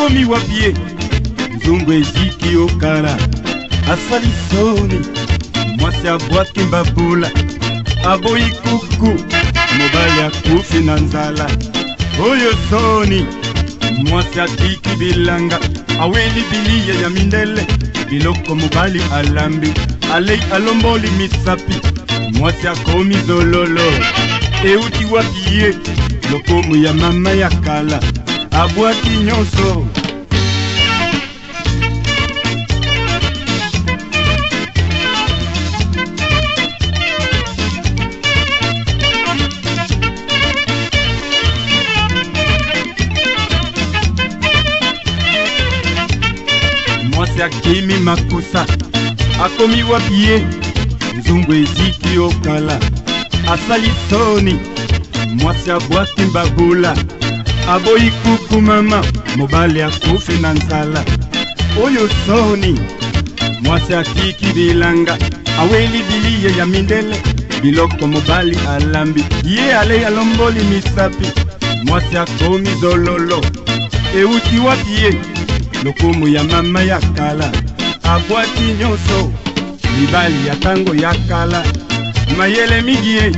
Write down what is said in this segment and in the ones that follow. akomi wapi ye nzungu eziki okala asali soni mwasi abwaki mbabula aboyi kuku mobali akufi na nzala oyo soni mwasi atiki bilanga aweli biliye ya mindele biloko mobali alambi alei alomboli misapi mwasi akomi zololo euti wapi ye lokomo ya mama ya kala abwaki nyonso mwasi akimi makusa akomi wapi ye nzungu eziki okala asali soni mwasi abwaki mbabula aboyi kuku mama mobali akufi na nzala oyo soni mwasi atiki bilanga aweli biliye ya mindele biloko mobali alambi ye ale alomboli misapi mwasi akomi zololo ewuti wapi ye lokumu ya mama ya kala abwaki nyonso mibali ya ntango ya kala mayele mingi ye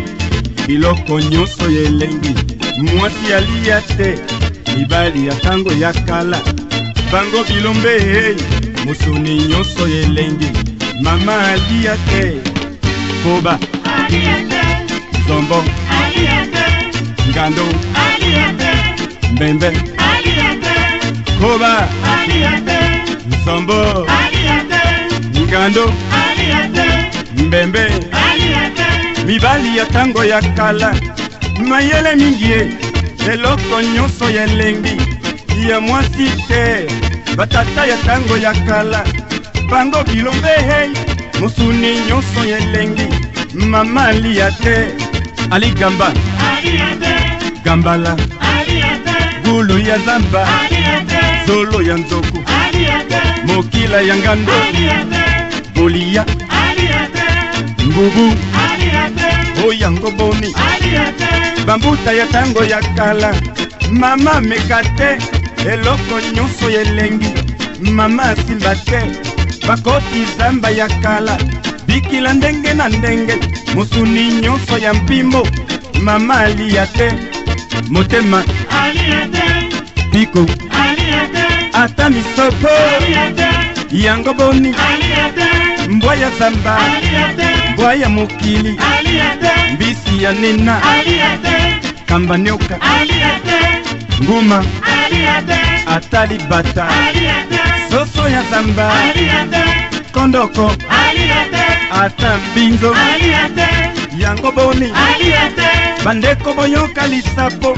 biloko nyonso yelengi mwasi aliya te mibali ya ntango ya kala bango bilombe hey mosuni nyonso elengi mama aliya te koba zombo ngando mbembe koba zombo ngando mbembe mibali ya ntango ya kala mayele mingi ye eloko nyonso ya elengi ya mwasi te batata ya ntango ya kala bango bilombe hei mosuni nyonso ya elengi mama aliya te ali gamba gambala gulu ya zamba zolo ya nzoku mokila ya ngando bolia ngubu o yango boni bambuta ya ntango ya kala mama meka te eloko nyonso ya elengi mama asimba te bakoti zamba ya kala bikila ndenge na ndenge mosuni nyonso ya mpimo mama aliya te motema biko ata misopo yango boni mbwa ya zamba mbwa ya mokili mbisi ya nena kamba nioka nguma atali bata soso ya zamba kondoko ata mbingo yango boni bandeko boyoka lisapo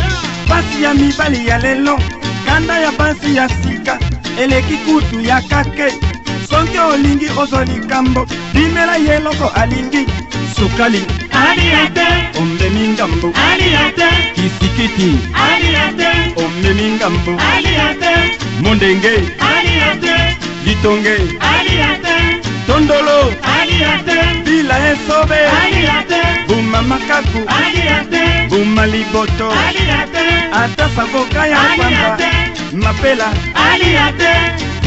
pasi ya mibali ya lelo kanda ya pasi ya sika eleki kutu ya kake soki olingi ozwa likambo bimela ye eloko alingi sukali aliya te omemi ngambo aliya te kisikiti aliya te omemi ngambo aliya te mondenge aliya te litonge aliya te tondolo aliya te bila esobe aliya te buma makaku aliya te buma liboto aliya te ata savoka ya pamba mapela aliya te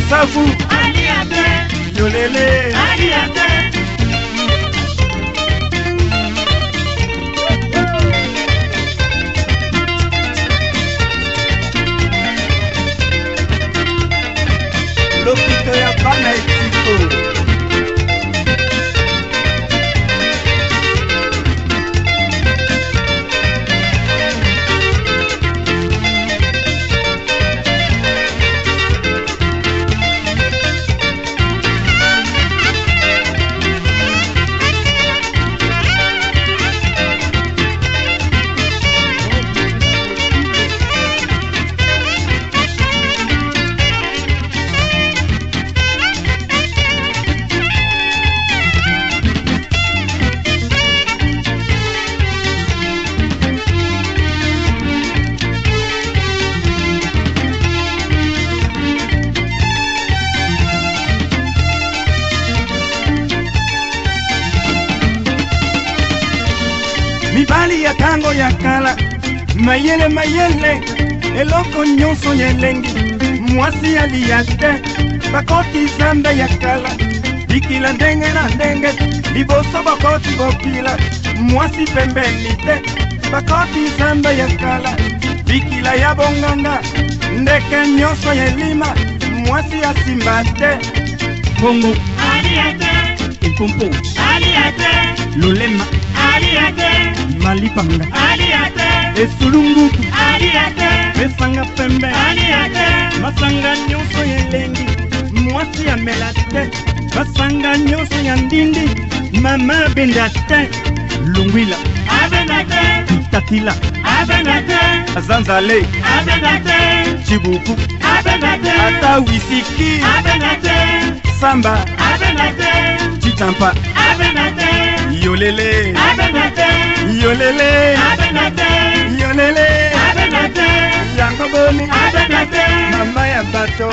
safu aliya te yolele. ya tango ya kala mayele mayele eloko nyonso ya elengi mwasi aliya te bakoti zambe ya kala bikila ndenge na ndenge liboso bakoti bokila mwasi pembeni te bakoti zambe ya kala bikila ya bonganga ndeke nyonso ya elima mwasi asimba te bongo aliya te epompo aliya te lolema malipanga esulunguku mesanga pembe masanga nyonso ya elengi mwasi amela te masanga nyonso ya ndindi mama abenda te lungwila itatila azanzale cibuku ata wisiki samba cicampa yolele yolele yolele yango boni mama ya bato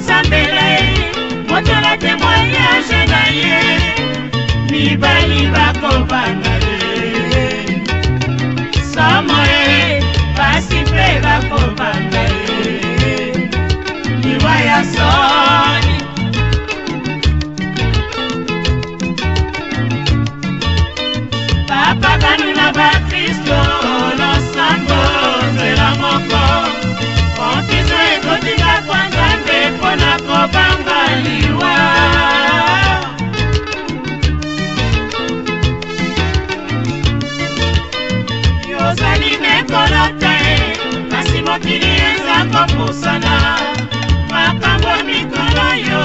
kosambela ye motola temoignage na ye mibali bakobanga ye somo ye basi mpe bakobanga ye liwa ya soni papaganu na bakristo losango nzela moko konfiso ekotika kwanza Eh, mokili eza kopusana makambo mikolo yo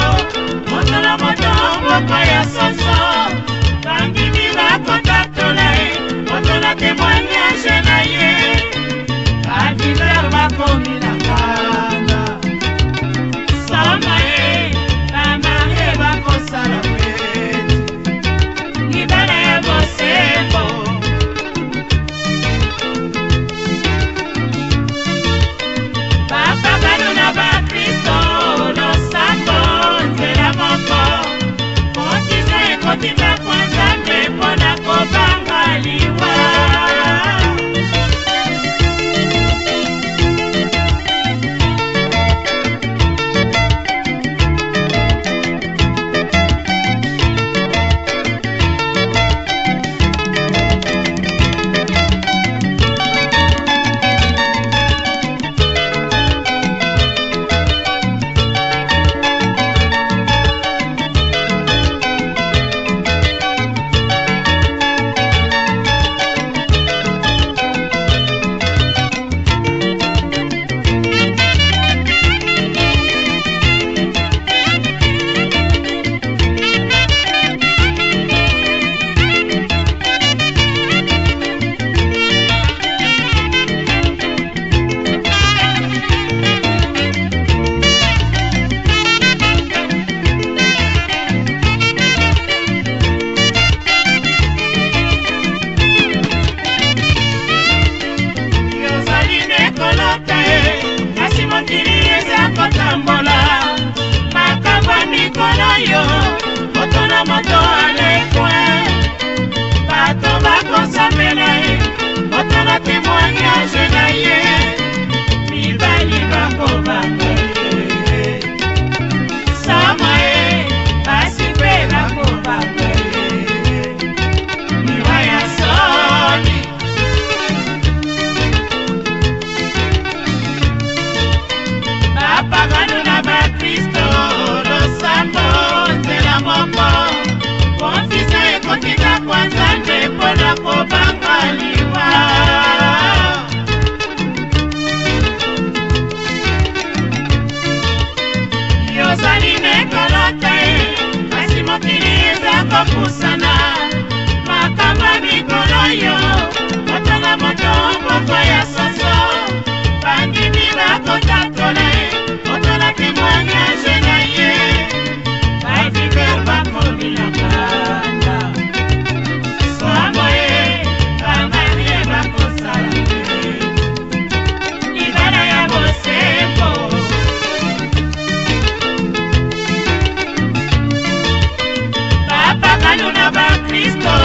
moto na moto mboko ya soso bangimi bakotatola ye eh, moto na temoignage na ye baditer bakominaka mpona kobanga liwa yozali nekolo te kasi mokili eza kopusana makambo mikolo yo motonga moto moko ya soso bandimi bakotatole otola témoignage na ye badiver bakobilaka these dogs.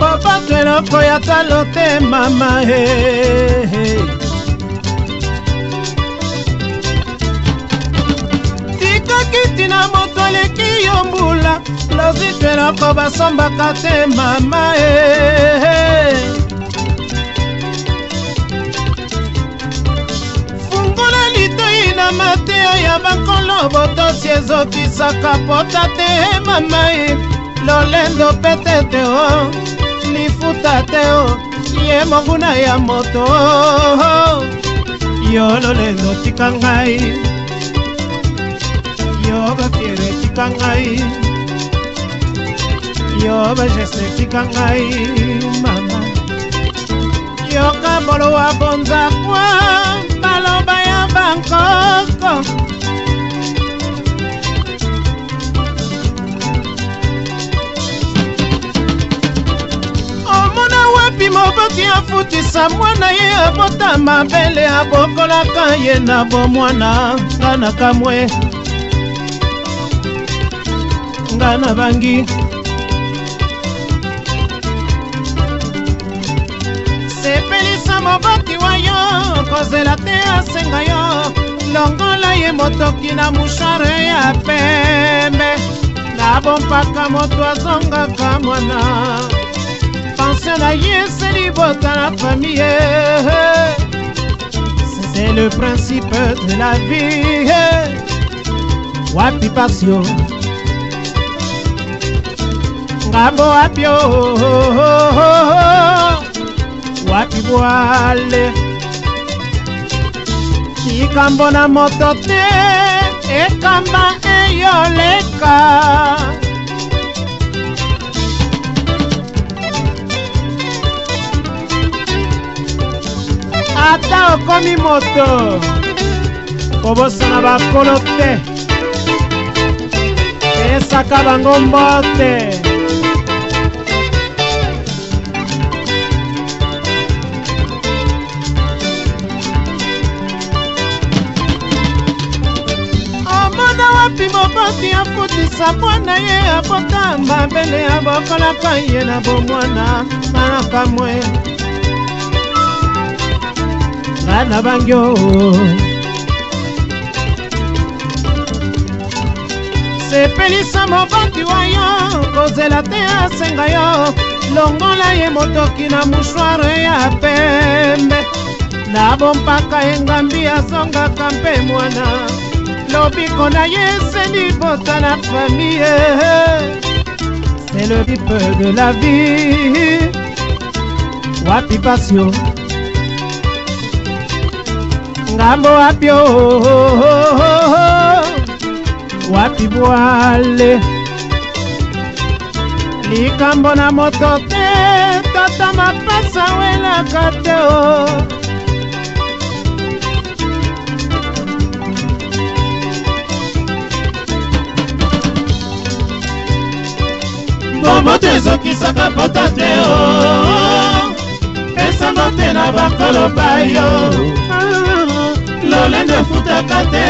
kobato eloko ya talo te mama e tikokiti na moto aleki yo mbula lozito eloko basombaka te mama e fungula litoi na mateya ya bankolo botosi ezokisaka pota te mama e lolendo petete o oh. lifuta te o oh. ye monguna ya moto oh, oh. yo lolendo tika ngai yo bafiere tika ngai yo bajese tika ngai mama yoka bolo wa bonzakwa baloba ya bankoko akoki afutisa mwana ye abota mabele abokolaka ye na bomwana nga na kamwe nga na bangi sepelisa moboti wa yo kozela te asenga yo longola ye motoki na mushare ya pembe na bompaka moto azongaka mwana pension na ye esili botala famille c'est le principe de la vie wapi pasio ngambo wapio wapi bwale likambo na moto te ekamba eyoleka ata okomi moto kobosana bakolo te eyesaka bango mbote wapi mokonzi akutisa mwana ye abotamba mbele ya bokolaka ye na bomwana manakamwe bana bangyo sepelisa mobandi wa yo kozela te asenga yo longola ye motoki na mushware ya pembe na bompaka engambi azongaka mpe mwana lobiko na ye eseni bota na famille c'est le bipe de la vie wapi pasio ngambo wapi oh, oh, oh, wapi bwale likambo na moto te tata mapasa welaka te o bomoto ezokisaka pota te o esango te na bakoloba yo ah. lolendo efutaka te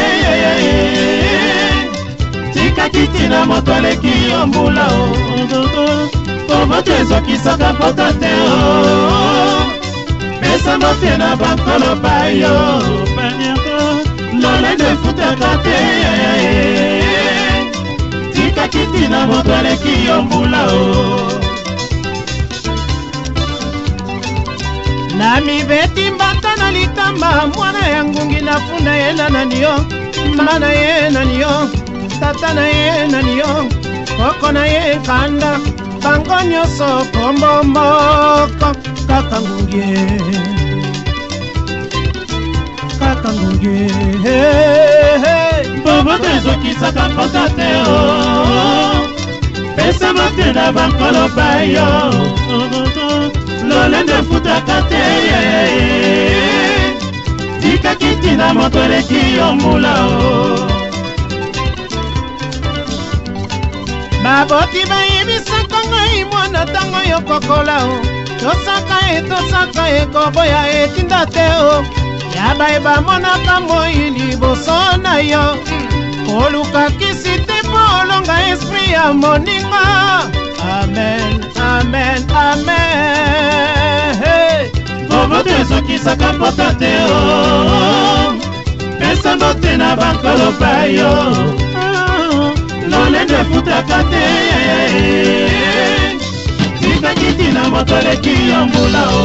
tika titina moto aleki yo mbula po oh, moto ezokisaka mpota te oh, oh. pesa mote na bakoloba yo lolendo efutaka te tika titina moto aleki yo mbula o na mibeti mbata na litamba mwana ya ngungi na funda ye na nani yo mama na ye nani yo tata na ye nani yo koko na ye kanda bango nyonso kombo moko kaka ngungi kaka ngungi boboto ezokisaka mpota te o oh, oh, oh. pesa motenda bankoloba yo lolendo efutaka te eh. tikaki ntina moto eleki yo mbula o baboti bayebisaka ngai mwana ntango yo kokola o tosaka e tosaka ekoboya etinda te o ya bayeba monaka moi liboso na yo koluka kisi te mpo olonga esprit ya moninga amen amen amen boboto ezokisaka mpota te o oh. pesango oh. te na bankoloba yo lolendo efutaka te tikakiti na moto leki yo mbula o oh.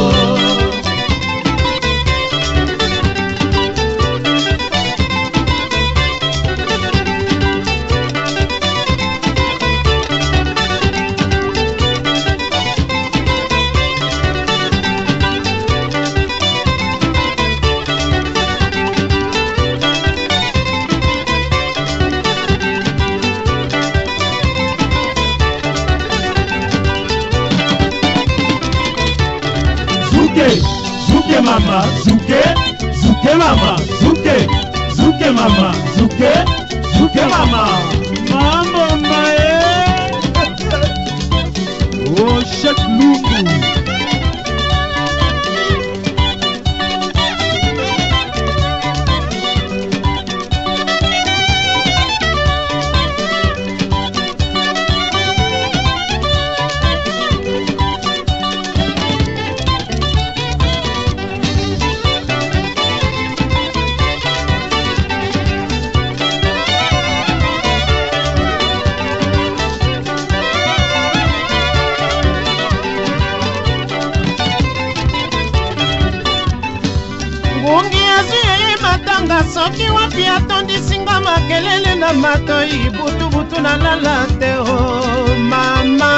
soki wapi atondisinga makelele na matoi butubutu nalala te o oh, mama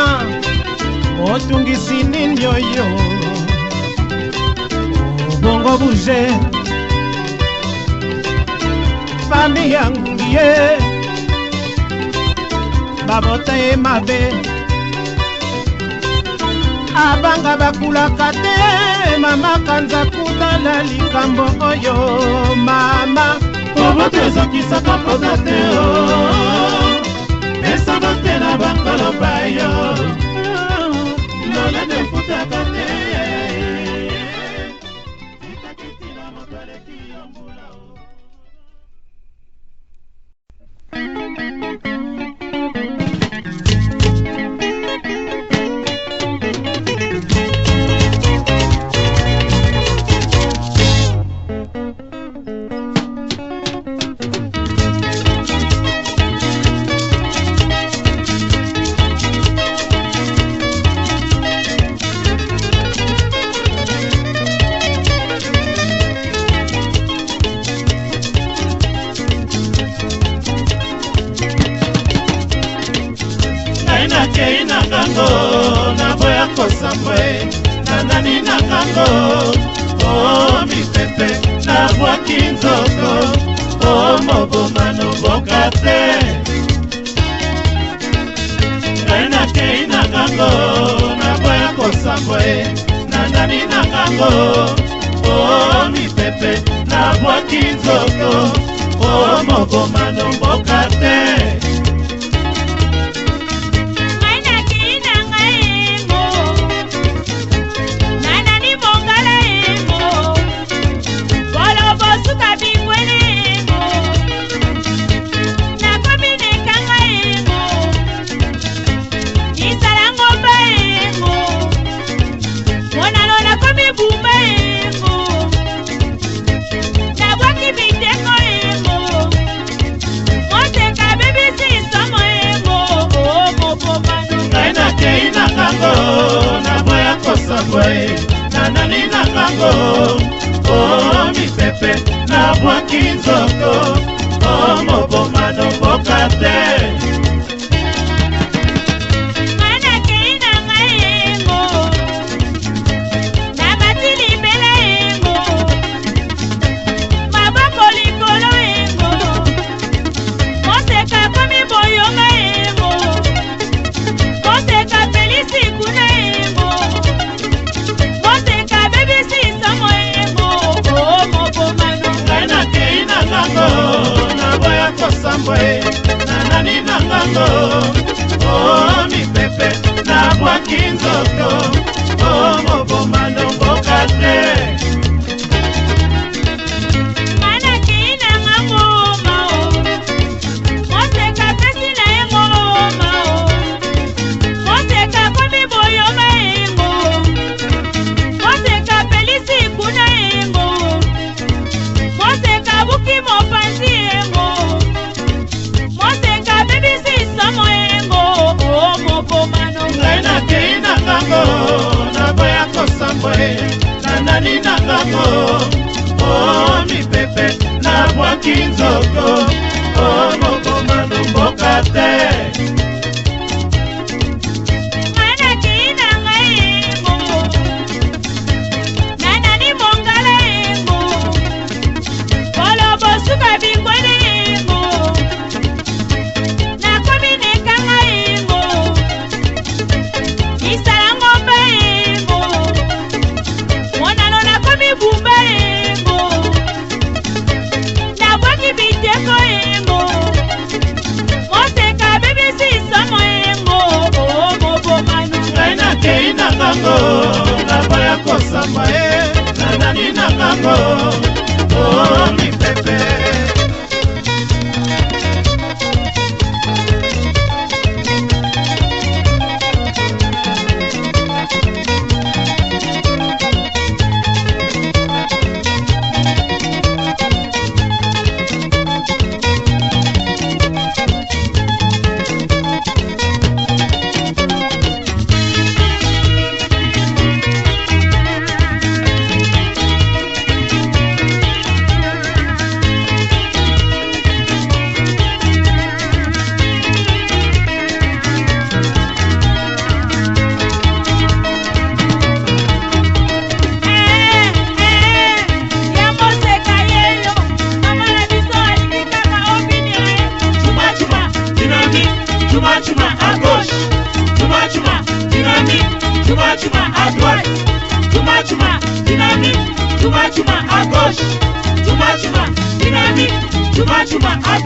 otungisi nini oyo obongo bouge fami yanguye babota ye mabe abanga bakulaka te mama kanzaku tala likambo oyo mama oboto ezokisaka mposa te o oh. pesa botela bakoloba yo lolene efutaka te nakei na ngango naboya kosambwe nanani na ngango o mipepe nabwaki nzoko o moboma noboka te ngai nakei na ngango naboya kosambwe nanani na ngango o mipepe nabwaki nzoko o moboma noboka te boye nanani na bango o oh, mipepe nabwaki nzoto o oh, moboma nobokate Juma Juma à gauche, Juma Juma dynamique, Juma Juma à droite, Juma Juma dynamique, Juma Juma à gauche, Juma Juma dynamique, Juma Juma à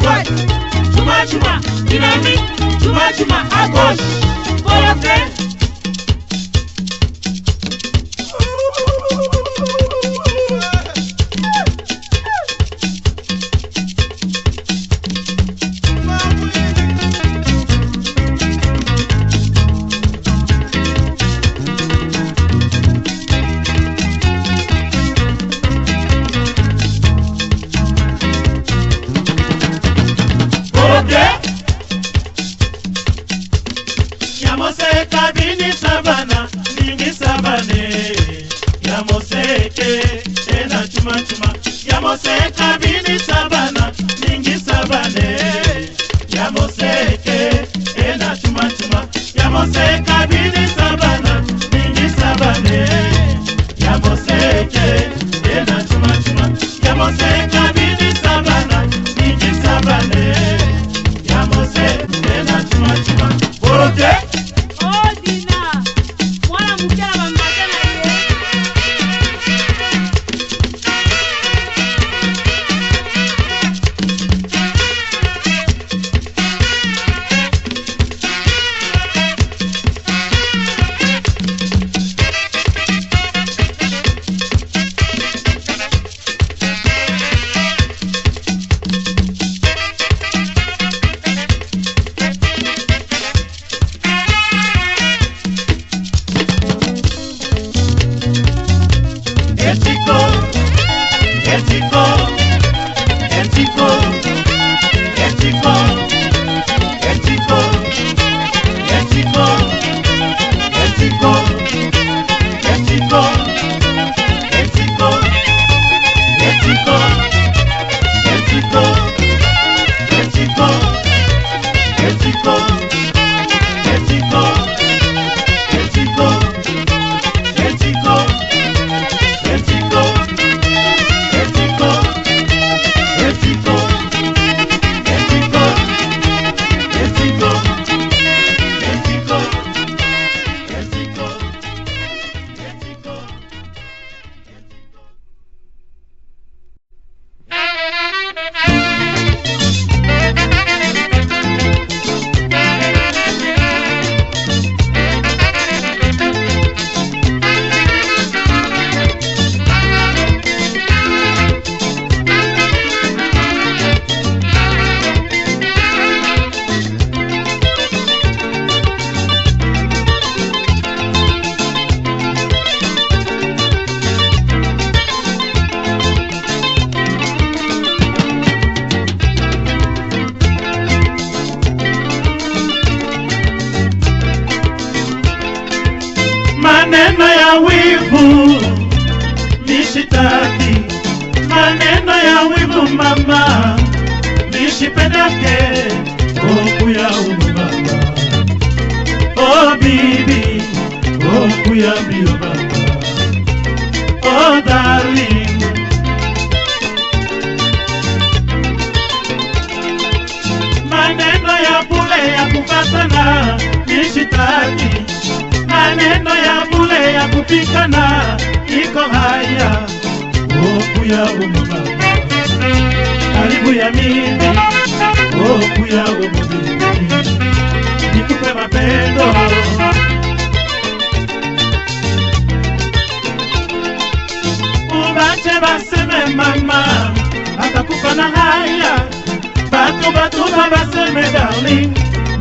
nami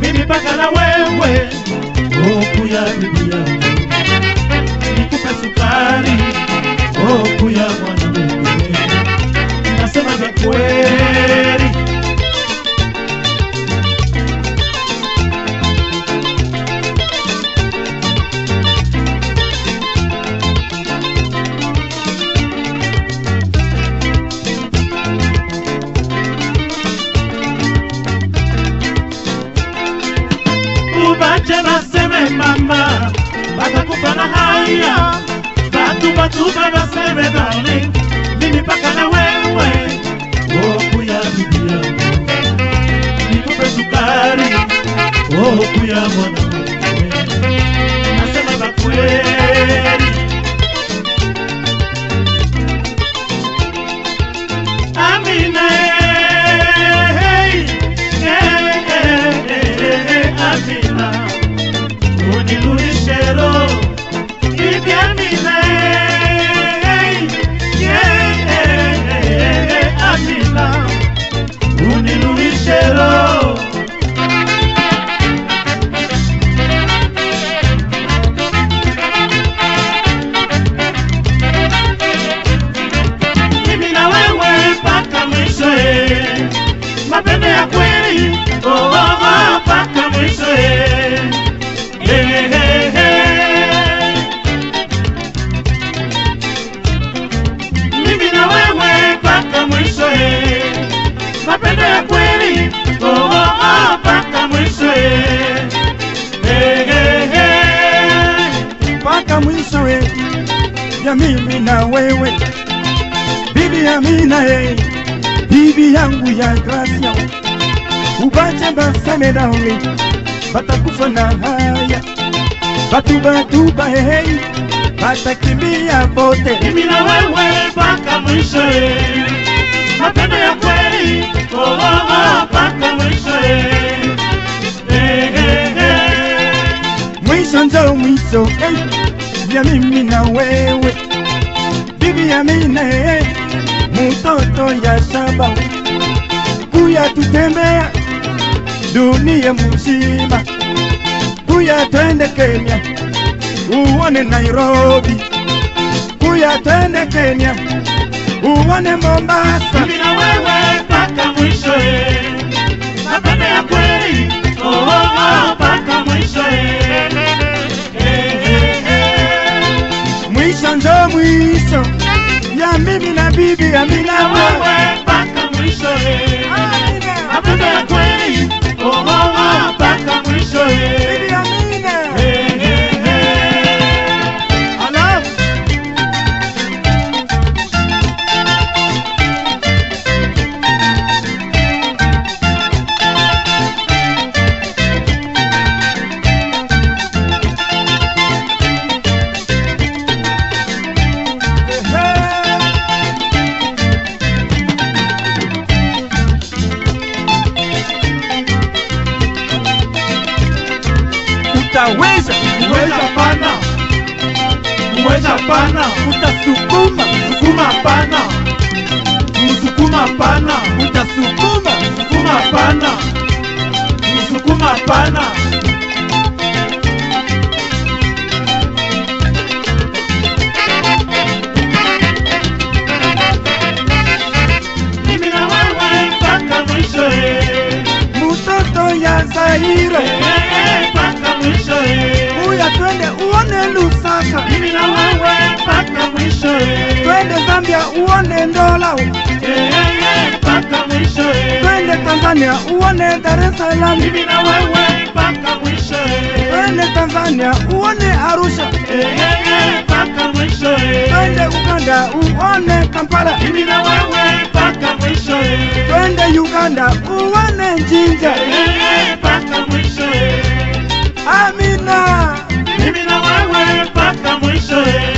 mimi mpaka na wewe hofu ya bibi nikupe sukari hofu ya mwana nasema vya kweli nanga semena ongi batakufa na haya batubatuba hehei batakimbia pote mimi na wewe mpaka mwisho eh. mapendo ya kweli ooo mpaka mwisho eh. Eh, mwisho njo mwisho ya mimi na wewe bibi ya mine mutoto ya saba kuya tutembea dunia mzima, kuya twende Kenya uone Nairobi, kuya twende Kenya uone Mombasa, mimi na wewe mpaka mwisho ye, eh. mapendo ya kweli oh, oh, mpaka mwisho ye. Eh. Mwisho ndo mwisho ya mimi na bibi Amina, wewe mpaka mwisho ye, eh. mapendo ya kweli mpaka mwisho ye pana utasukuma sukuma pana msukuma pana utasukuma sukuma hapana, msukuma hapana. Mtoto ya Zaire mpaka mwisho, uya twende uone lu mimi na wewe mpaka mwisho, twende Zambia uone Ndola, mpaka mwisho, twende Tanzania uone Dar es Salaam, mimi na wewe mpaka mwisho, twende Tanzania uone Arusha, mpaka mwisho, twende Uganda uone Kampala, mimi na wewe mpaka mwisho, twende Uganda uone Jinja, mpaka mwisho, Amina, mimi na wewe Hallelujah.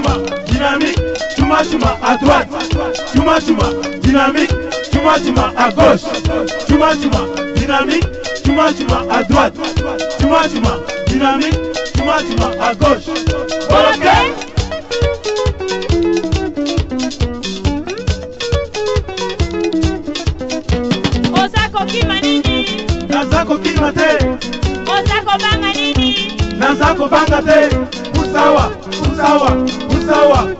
Chuma, dynamique, Chuma Chuma à droite, Chuma Chuma, dynamique, Chuma Chuma à gauche, Chuma Chuma, dynamique, Chuma Chuma à droite, Chuma Chuma, dynamique, Chuma Chuma à gauche. Ok. kokima nini? Naza te. Oza kobanga te. Usawa, usawa, power